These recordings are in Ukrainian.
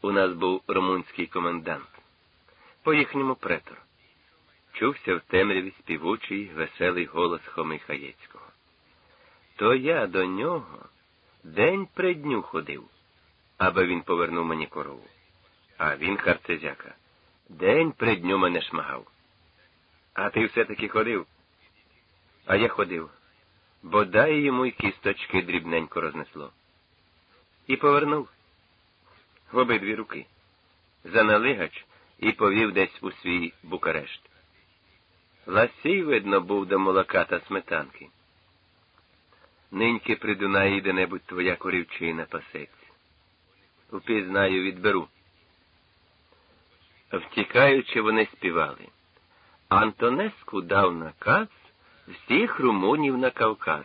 У нас був румунський комендант, по їхньому претор. Чувся в темряві співучий веселий голос Хоми Хаєцького. То я до нього день при дню ходив, аби він повернув мені корову. А він, харцезяка, день при дню мене шмагав. А ти все-таки ходив? А я ходив, бодай йому й кісточки дрібненько рознесло. І повернув в обидві руки, за налигач і повів десь у свій Букарешт. Ласій, видно, був до молока та сметанки. Ниньки при Дунаї де-небудь твоя корівчина пасеться. Упізнаю, відберу. Втікаючи, вони співали. Антонеску дав наказ всіх румунів на Кавказ,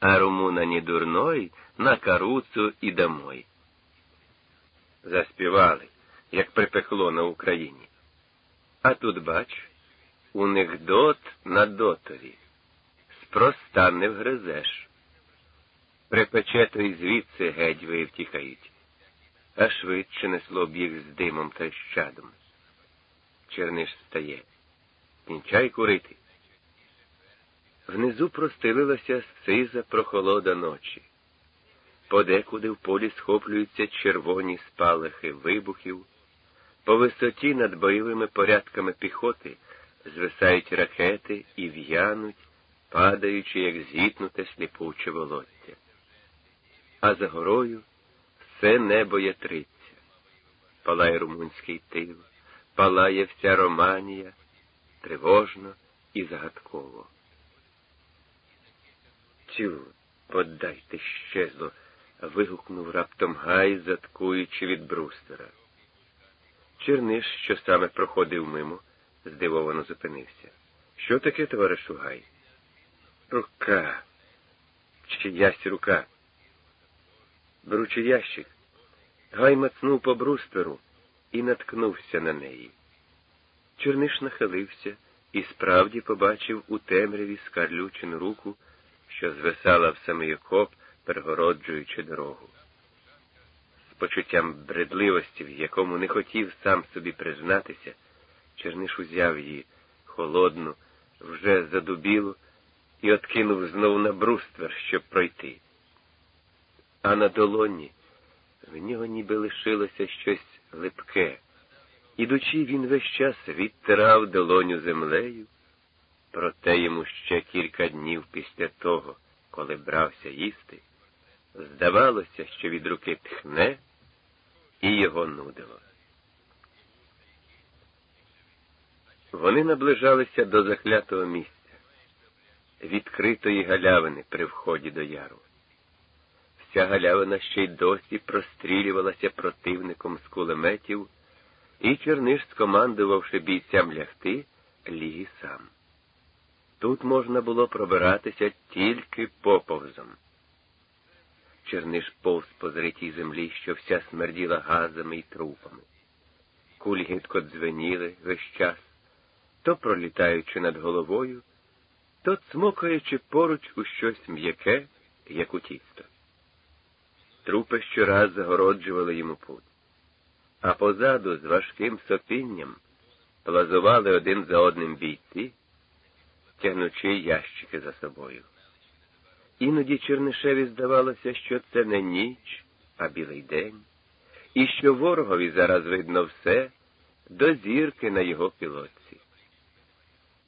а румуна не дурной на каруцу і домой. Заспівали, як припекло на Україні. А тут, бач, у них дот на дотові. Спроста не вгризеш. Припече то й звідси геть вивтіхають, а швидше несло б їх з димом та щадом. Черниш встає. Кінчай курити. Внизу простелилася сиза прохолода ночі. Подекуди в полі схоплюються червоні спалахи вибухів, по висоті над бойовими порядками піхоти звисають ракети і в'януть, падаючи, як згітнуте сліпуче волоття. А за горою все небо ятриться, палає румунський тил, палає вся Романія, тривожно і загадково. Тю, подайте щезло, вигукнув раптом гай, заткуючи від брустера. Черниш, що саме проходив мимо, здивовано зупинився. Що таке, товаришу Гай? Рука. Чиясь рука. Беручи ящик, Гай мацнув по брустеру і наткнувся на неї. Черниш нахилився і справді побачив у темряві скарлючену руку, що звисала в самий окоп, перегороджуючи дорогу. З почуттям бредливості, в якому не хотів сам собі признатися, Черниш узяв її холодну, вже задубілу, і откинув знов на бруствер, щоб пройти. А на долоні в нього ніби лишилося щось липке. Ідучи, він весь час відтирав долоню землею, проте йому ще кілька днів після того, коли брався їсти, здавалося, що від руки тхне, і його нудило. Вони наближалися до заклятого місця, відкритої галявини при вході до яру. Вся галявина ще й досі прострілювалася противником з кулеметів, і Черниш, скомандувавши бійцям лягти, ліг сам. Тут можна було пробиратися тільки поповзом. Черниш повз по зритій землі, що вся смерділа газами і трупами. Кулі гидко дзвеніли весь час то пролітаючи над головою, то цмокаючи поруч у щось м'яке, як у тісто. Трупи щораз загороджували йому путь, а позаду з важким сопінням плазували один за одним бійці, тягнучи ящики за собою. Іноді Чернишеві здавалося, що це не ніч, а білий день, і що ворогові зараз видно все до зірки на його пілотці.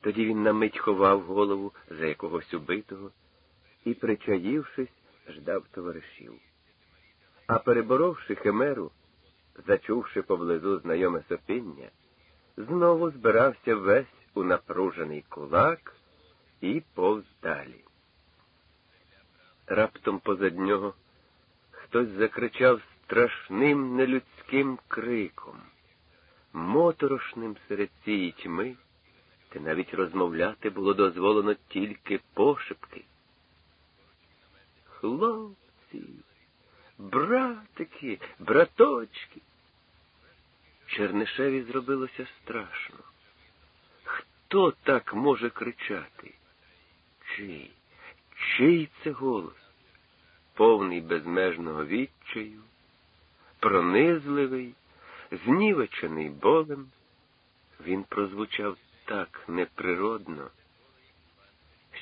Тоді він на мить ховав голову за якогось убитого і, причаївшись, ждав товаришів. А переборовши химеру, зачувши поблизу знайоме сопіння, знову збирався весь у напружений кулак і повз далі. Раптом позад нього хтось закричав страшним нелюдським криком, моторошним серед цієї тьми та навіть розмовляти було дозволено тільки пошепки. Хлопці, братики, браточки. Чернишеві зробилося страшно. Хто так може кричати? Чий? Чий це голос? Повний безмежного відчаю, пронизливий, знівечений болем, він прозвучав так неприродно,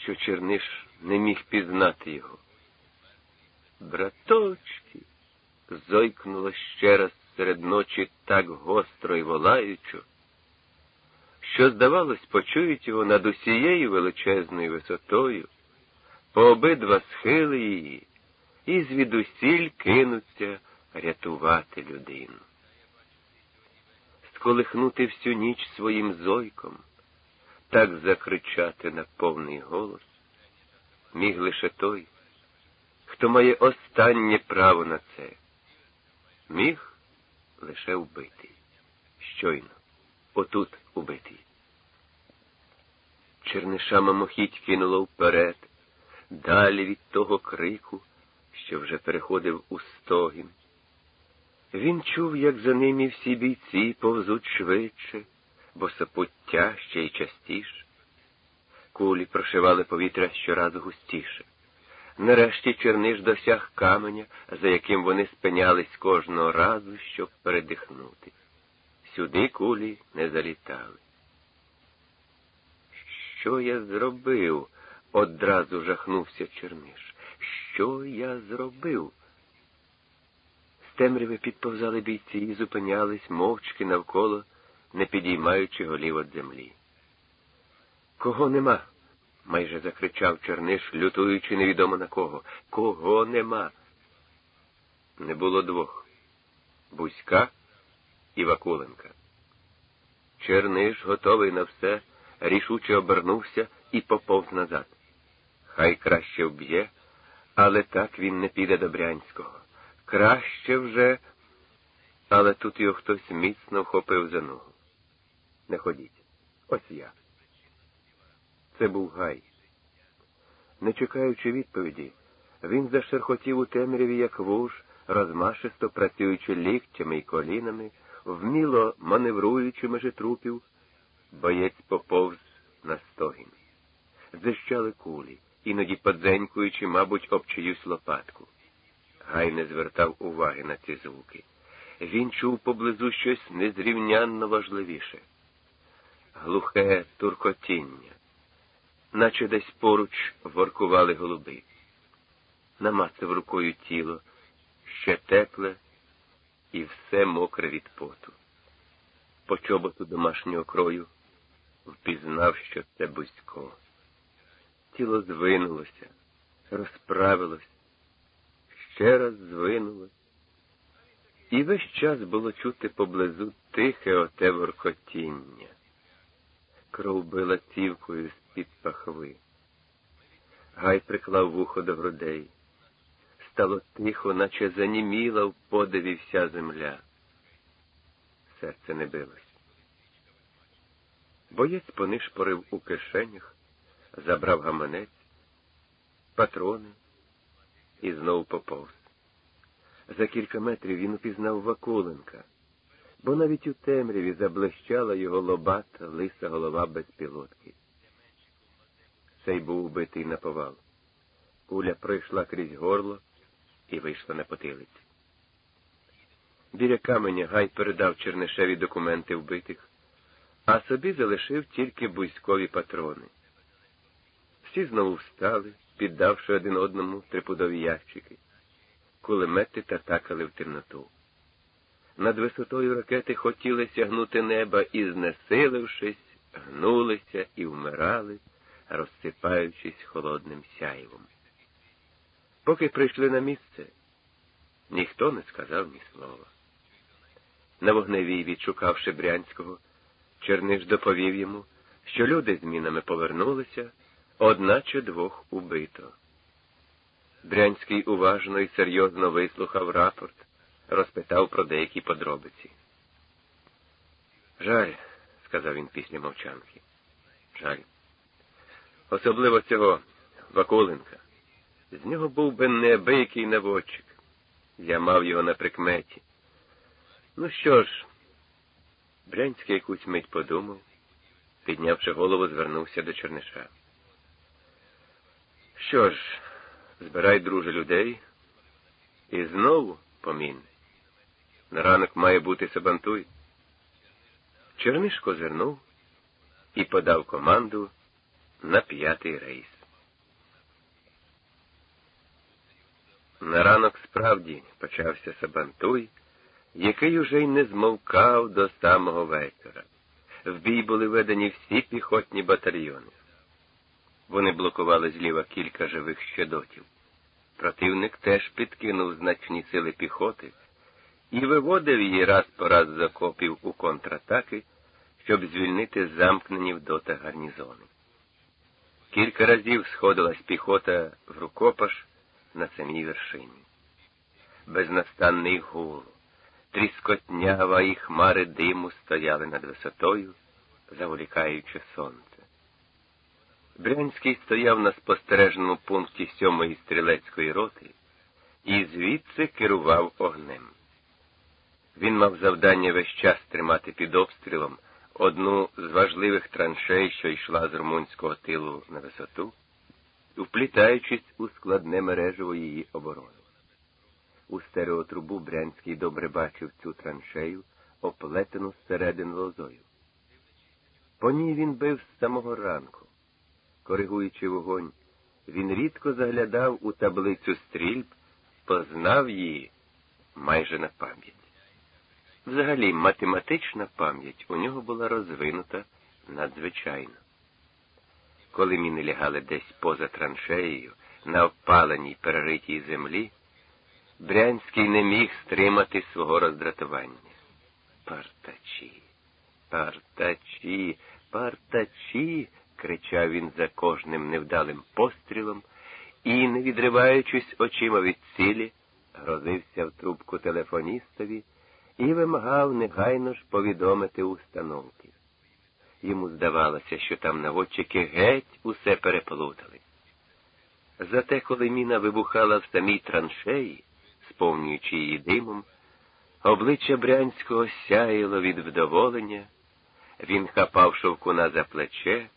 що Черниш не міг пізнати його. Браточки, зойкнуло ще раз серед ночі так гостро і волаючо, що, здавалось, почують його над усією величезною висотою, по обидва схили її, і звідусіль кинуться рятувати людину. Сколихнути всю ніч своїм зойком, так закричати на повний голос, міг лише той, хто має останнє право на це, міг лише вбитий. Щойно, отут убитий. Черниша мимохідь кинуло вперед, далі від того крику, що вже переходив у стогін. Він чув, як за ними всі бійці повзуть швидше, бо сапуття ще й частіше. Кулі прошивали повітря щораз густіше. Нарешті Черниш досяг каменя, за яким вони спинялись кожного разу, щоб передихнути. Сюди кулі не залітали. Що я зробив? Одразу жахнувся Черниш. Що я зробив? З темряви підповзали бійці і зупинялись мовчки навколо, не підіймаючи голів від землі. Кого нема? майже закричав Черниш, лютуючи невідомо на кого. Кого нема? Не було двох Бузька і Вакуленка. Черниш, готовий на все, рішуче обернувся і поповз назад. Хай краще вб'є, але так він не піде до Брянського. Краще вже, але тут його хтось міцно вхопив за ногу. Не ходіть. Ось я. Це був гай. Не чекаючи відповіді, він зашерхотів у темряві, як вуж, розмашисто працюючи ліктями й колінами, вміло маневруючи межи трупів, боєць поповз на стогін. Зищали кулі, іноді подзенькуючи, мабуть, об чиюсь лопатку. Гай не звертав уваги на ці звуки. Він чув поблизу щось незрівнянно важливіше глухе туркотіння, наче десь поруч воркували голуби. Намацав рукою тіло, ще тепле і все мокре від поту. По чоботу домашнього крою впізнав, що це бузько. Тіло звинулося, розправилось, ще раз звинулось. І весь час було чути поблизу тихе оте воркотіння. Кров била цівкою з-під пахви. Гай приклав вухо до грудей. Стало тихо, наче заніміла в подиві вся земля. Серце не билось. Боєць понишпорив у кишенях, забрав гаманець, патрони і знов поповз. За кілька метрів він упізнав Вакуленка, бо навіть у темряві заблищала його лобата лиса голова без пілотки. Цей був убитий на повал. Куля пройшла крізь горло і вийшла на потилиці. Біля каменя Гай передав Чернишеві документи вбитих, а собі залишив тільки бузькові патрони. Всі знову встали, піддавши один одному трипудові ящики. Кулемети татакали в темноту. Над висотою ракети хотіли сягнути неба і, знесилившись, гнулися і вмирали, розсипаючись холодним сяйвом. Поки прийшли на місце, ніхто не сказав ні слова. На вогневій, відшукавши Брянського, Черниш доповів йому, що люди з мінами повернулися, одначе двох убито. Брянський уважно і серйозно вислухав рапорт, розпитав про деякі подробиці. Жаль, сказав він після мовчанки. Жаль. Особливо цього Вакуленка. З нього був би неабиякий наводчик. Я мав його на прикметі. Ну що ж, Брянський якусь мить подумав, піднявши голову, звернувся до Черниша. Що ж, збирай, друже, людей, і знову помін. На ранок має бути Сабантуй. Черниш козирнув і подав команду на п'ятий рейс. На ранок справді почався Сабантуй, який уже й не змовкав до самого вечора. В бій були ведені всі піхотні батальйони. Вони блокували зліва кілька живих щедотів. Противник теж підкинув значні сили піхоти і виводив її раз по раз з окопів у контратаки, щоб звільнити замкнені вдота гарнізони. Кілька разів сходилась піхота в рукопаш на самій вершині. Безнастанний гул, тріскотнява і хмари диму стояли над висотою, заволікаючи сонце. Брянський стояв на спостережному пункті сьомої стрілецької роти і звідси керував огнем. Він мав завдання весь час тримати під обстрілом одну з важливих траншей, що йшла з румунського тилу на висоту, вплітаючись у складне мережево її оборони. У стереотрубу Брянський добре бачив цю траншею, оплетену зсередин лозою. По ній він бив з самого ранку. Коригуючи вогонь, він рідко заглядав у таблицю стрільб, познав її майже на пам'ять. Взагалі, математична пам'ять у нього була розвинута надзвичайно. Коли міни лягали десь поза траншеєю, на обпаленій переритій землі, Брянський не міг стримати свого роздратування. Партачі, партачі, партачі, кричав він за кожним невдалим пострілом і, не відриваючись очима від цілі, грозився в трубку телефоністові і вимагав негайно ж повідомити установки. Йому здавалося, що там наводчики геть усе переплутали. Зате, коли міна вибухала в самій траншеї, сповнюючи її димом, обличчя Брянського сяїло від вдоволення, він хапав шовкуна за плече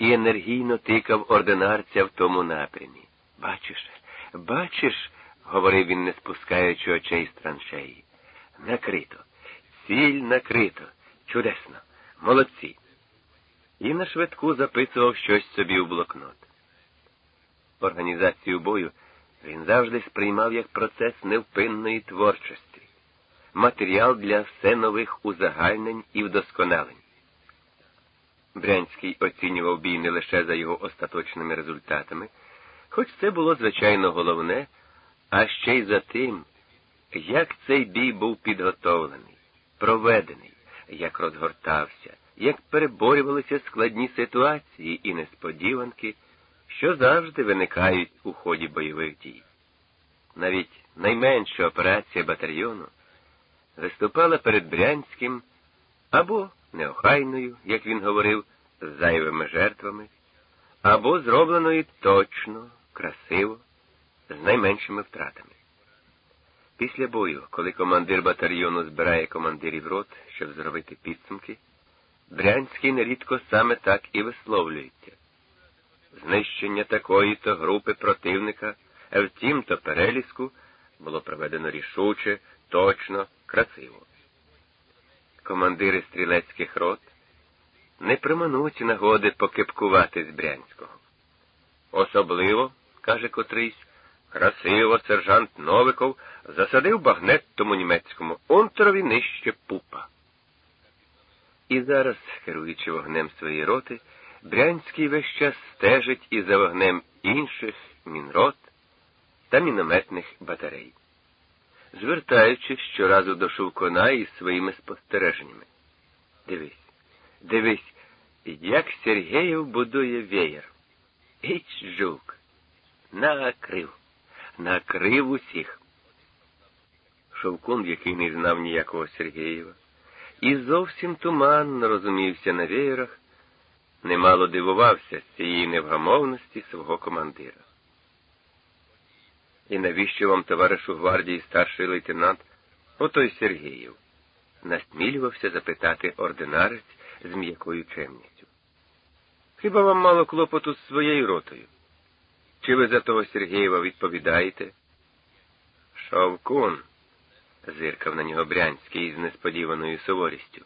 і енергійно тикав ординарця в тому напрямі. Бачиш, бачиш, говорив він, не спускаючи очей з траншеї. Накрито, ціль накрито, чудесно, молодці. І на швидку записував щось собі у блокнот. Організацію бою він завжди сприймав як процес невпинної творчості, матеріал для все нових узагальнень і вдосконалень. Брянський оцінював бій не лише за його остаточними результатами, хоч це було, звичайно, головне, а ще й за тим, як цей бій був підготовлений, проведений, як розгортався, як переборювалися складні ситуації і несподіванки, що завжди виникають у ході бойових дій. Навіть найменша операція батальйону виступала перед Брянським або неохайною, як він говорив, з зайвими жертвами, або зробленою точно, красиво, з найменшими втратами. Після бою, коли командир батальйону збирає командирів рот, щоб зробити підсумки, Брянський нерідко саме так і висловлюється. Знищення такої-то групи противника, а втім то переліску, було проведено рішуче, точно, красиво командири стрілецьких рот не примануть нагоди покипкувати з Брянського. Особливо, каже котрийсь, красиво сержант Новиков засадив багнет тому німецькому унтерові нижче пупа. І зараз, керуючи вогнем своєї роти, Брянський весь час стежить і за вогнем інших мінрот та мінометних батарей звертаючись щоразу до Шовкона із своїми спостереженнями. Дивись, дивись, як Сергеєв будує веєр. Іч жук. Накрив, накрив усіх. Шовкун, який не знав ніякого Сергеєва, і зовсім туманно розумівся на веєрах, немало дивувався з цієї невгамовності свого командира. І навіщо вам, товаришу гвардії, старший лейтенант, отой Сергіїв? насмілювався запитати ординарець з м'якою чемністю. Хіба вам мало клопоту з своєю ротою? Чи ви за того Сергієва відповідаєте? Шовкун, зиркав на нього Брянський із несподіваною суворістю.